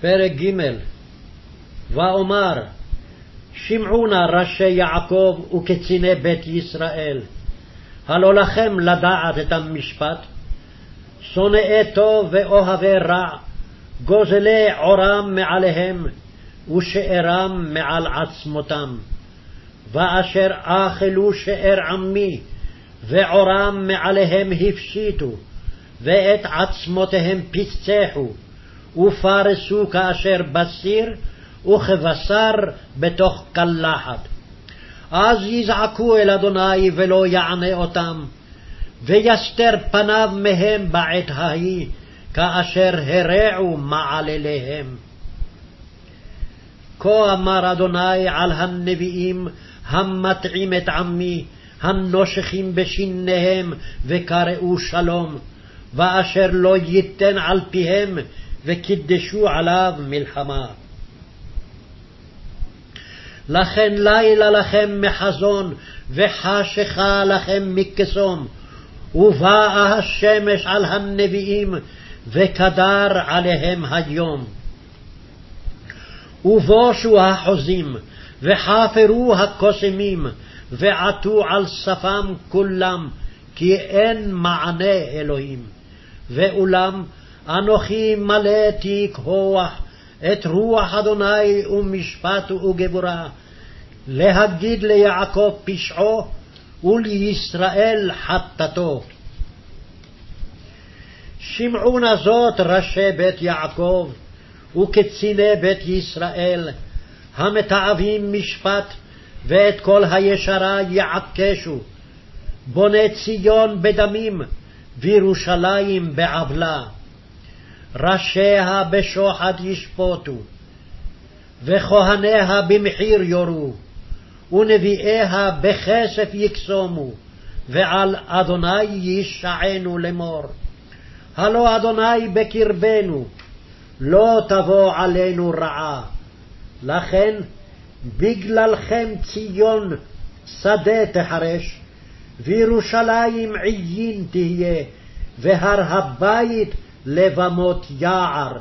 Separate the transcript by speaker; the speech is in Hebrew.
Speaker 1: פרק ג' ואומר שמעו נא ראשי יעקב וקציני בית ישראל, הלא לכם לדעת את המשפט, שונאי טוב ואוהבי רע, גוזלי עורם מעליהם, ושארם מעל עצמותם. ואשר אכלו שאר עמי, ועורם מעליהם הפשיטו, ואת עצמותיהם פצחו, ופרסו כאשר בסיר, וכבשר בתוך קלחת. אז יזעקו אל אדוני ולא יענה אותם, ויסתר פניו מהם בעת ההיא, כאשר הרעו מעלליהם. כה אמר אדוני על הנביאים המטעים את עמי, הנושכים בשיניהם וקראו שלום, ואשר לא ייתן על פיהם, וקידשו עליו מלחמה. לכן לילה לכם מחזון, וחשכה לכם מקסום, ובאה השמש על הנביאים, וקדר עליהם היום. ובושו החוזים, וחפרו הקוסמים, ועטו על שפם כולם, כי אין מענה אלוהים. ואולם אנוכי מלא תיק הוח, את רוח אדוני ומשפט וגבורה, להגיד ליעקב פשעו, ולישראל חטאתו. שמעו נא זאת ראשי בית יעקב, וקציני בית ישראל, המתעבים משפט, ואת כל הישרה יעקשו, בוני ציון בדמים, וירושלים בעוולה. ראשיה בשוחד ישפוטו, וכהניה במחיר יורו, ונביאיה בכסף יקסומו, ועל אדוני ישענו לאמור. הלא אדוני בקרבנו, לא תבוא עלינו רעה. לכן בגללכם ציון שדה תחרש, וירושלים עיין תהיה, והר הבית לבמות יער.